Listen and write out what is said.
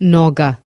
Noga.